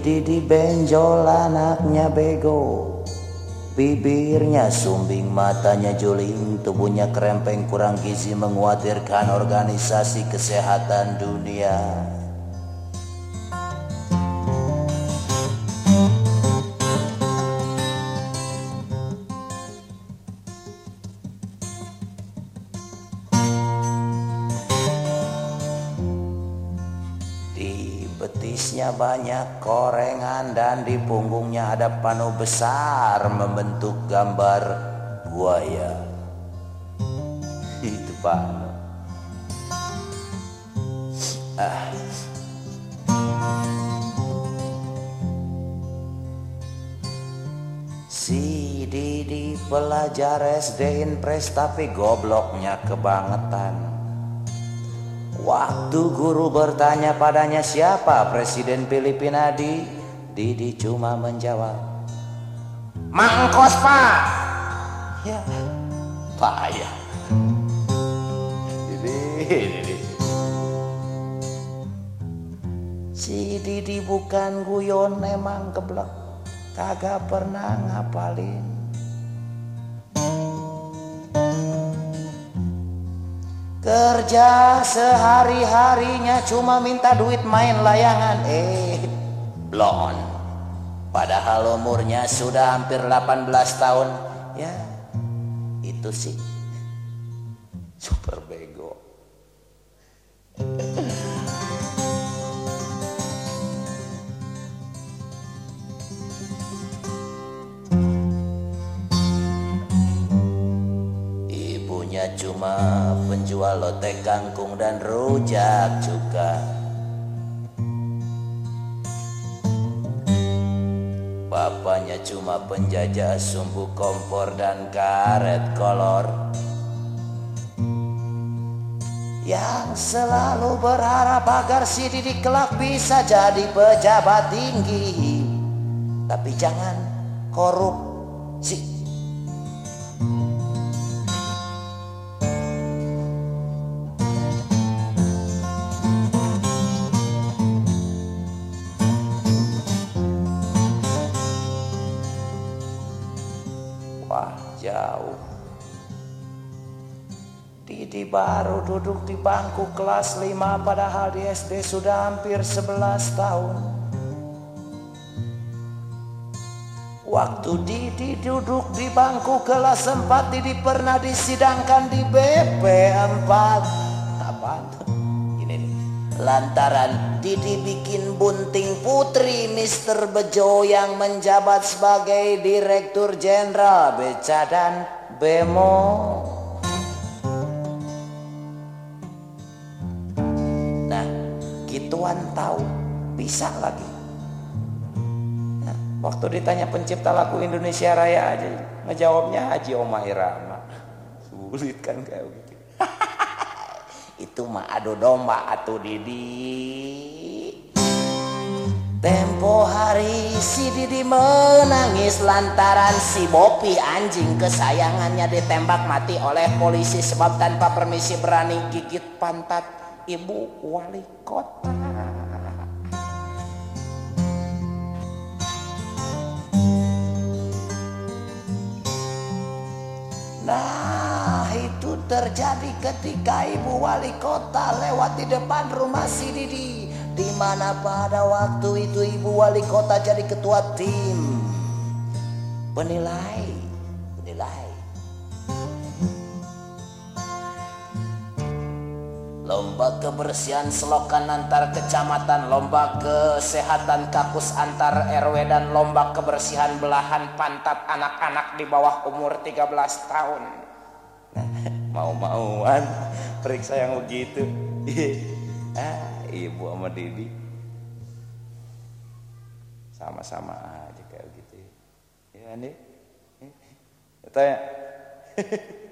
Didi benjol anaknya bego Bibirnya sumbing, matanya juling, tubuhnya kerempeng kurang gizi mengkhawatirkan organisasi kesehatan dunia. Betisnya banyak korengan dan di punggungnya ada pano besar membentuk gambar buaya. Itu pano. Ah. Si Didi pelajar SD Inpres tapi gobloknya kebangetan. Waktu guru bertanya padanya siapa Presiden Filipina di? Didi cuma menjawab Mangkos pak Ya payah Didi, Didi. Si Didi bukan guyon emang keblek Kagak pernah ngapalin Kerja sehari-harinya cuma minta duit main layangan. Eh, blon. Padahal umurnya sudah hampir 18 tahun. Ya, itu sih. Super bego Ibunya cuma penjual lotek kangkung dan rujak juga. Bapaknya cuma penjajah sumbu kompor dan karet kolor. Yang selalu berharap agar si Didi kelak bisa jadi pejabat tinggi. Tapi jangan korupsi Wah jauh. Didi baru duduk di bangku kelas 5 padahal di SD sudah hampir 11 tahun. Waktu Didi duduk di bangku kelas 4 Didi pernah disidangkan di BP 4 Apa tuh? Lantaran Didi bikin bunting putri Mr. Bejo yang menjabat sebagai Direktur Jenderal Beca dan Bemo. Nah, gituan tahu bisa lagi. Nah, waktu ditanya pencipta lagu Indonesia Raya aja, ngejawabnya Haji Oma Irama. Sulit kan kayak gitu itu mah adu domba atuh Didi Tempo hari si Didi menangis lantaran si Bopi anjing kesayangannya ditembak mati oleh polisi sebab tanpa permisi berani gigit pantat ibu wali kota. Terjadi ketika ibu wali kota lewat di depan rumah si Didi di mana pada waktu itu ibu wali kota jadi ketua tim. Penilai penilai lomba kebersihan selokan antar kecamatan lomba kesehatan kakus antar RW dan lomba kebersihan belahan pantat anak-anak di bawah umur 13 tahun mau-mauan. Periksa yang begitu. Ah, ibu sama Didi. Sama-sama aja kayak gitu ya nih tanya